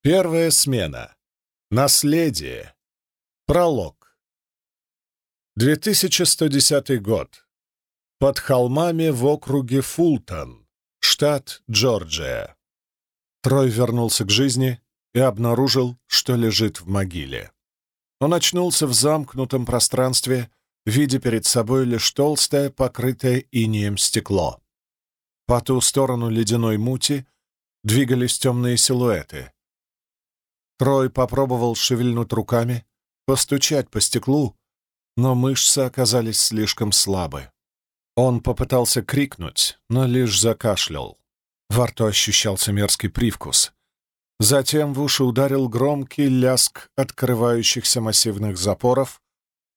Первая смена. Наследие. Пролог. 2110 год. Под холмами в округе Фултон, штат Джорджия. Трой вернулся к жизни и обнаружил, что лежит в могиле. Он очнулся в замкнутом пространстве, видя перед собой лишь толстое, покрытое инеем стекло. По ту сторону ледяной мути двигались темные силуэты — Трой попробовал шевельнуть руками, постучать по стеклу, но мышцы оказались слишком слабы. Он попытался крикнуть, но лишь закашлял. Во рту ощущался мерзкий привкус. Затем в уши ударил громкий ляск открывающихся массивных запоров,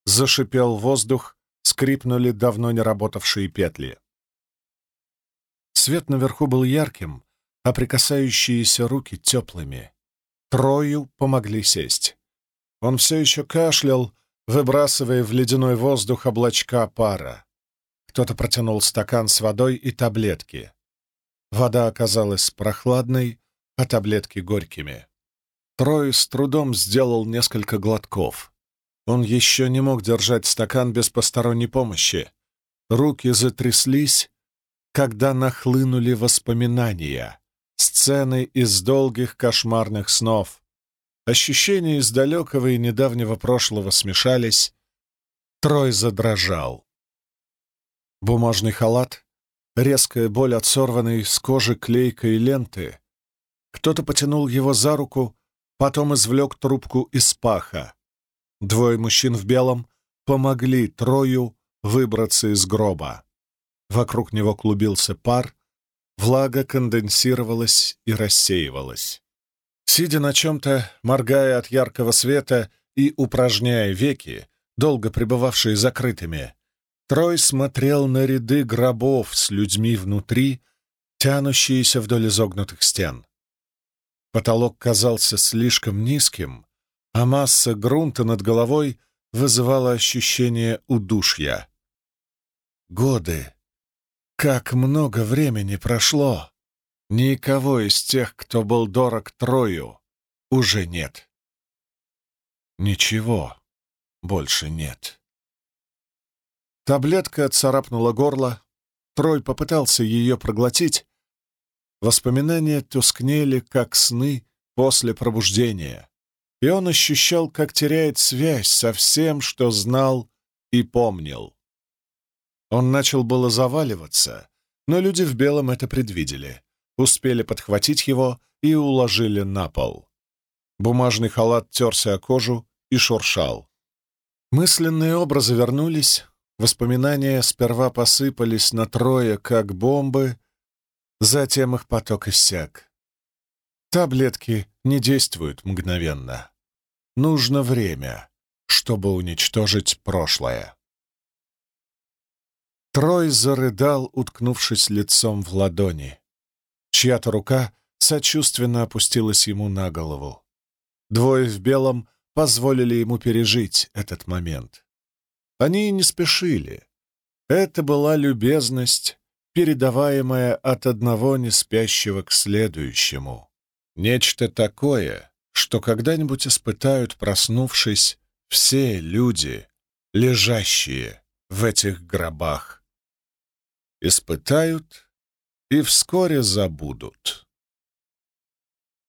зашипел воздух, скрипнули давно не работавшие петли. Свет наверху был ярким, а прикасающиеся руки теплыми. Трою помогли сесть. Он все еще кашлял, выбрасывая в ледяной воздух облачка пара. Кто-то протянул стакан с водой и таблетки. Вода оказалась прохладной, а таблетки горькими. Трой с трудом сделал несколько глотков. Он еще не мог держать стакан без посторонней помощи. Руки затряслись, когда нахлынули воспоминания. Сцены из долгих кошмарных снов. Ощущения из далекого и недавнего прошлого смешались. Трой задрожал. Бумажный халат, резкая боль от сорванной с кожи клейкой ленты. Кто-то потянул его за руку, потом извлек трубку из паха. Двое мужчин в белом помогли Трою выбраться из гроба. Вокруг него клубился пар, Влага конденсировалась и рассеивалась. Сидя на чем-то, моргая от яркого света и упражняя веки, долго пребывавшие закрытыми, Трой смотрел на ряды гробов с людьми внутри, тянущиеся вдоль изогнутых стен. Потолок казался слишком низким, а масса грунта над головой вызывала ощущение удушья. Годы, как много времени прошло! Никого из тех, кто был дорог Трою, уже нет. Ничего больше нет. Таблетка царапнула горло. Трой попытался ее проглотить. Воспоминания тускнели, как сны после пробуждения, и он ощущал, как теряет связь со всем, что знал и помнил. Он начал было заваливаться, но люди в белом это предвидели, успели подхватить его и уложили на пол. Бумажный халат терся о кожу и шуршал. Мысленные образы вернулись, воспоминания сперва посыпались на трое, как бомбы, затем их поток иссяк. Таблетки не действуют мгновенно. Нужно время, чтобы уничтожить прошлое. Трой зарыдал, уткнувшись лицом в ладони. Чья-то рука сочувственно опустилась ему на голову. Двое в белом позволили ему пережить этот момент. Они не спешили. Это была любезность, передаваемая от одного неспящего к следующему. Нечто такое, что когда-нибудь испытают, проснувшись, все люди, лежащие в этих гробах испытают и вскоре забудут.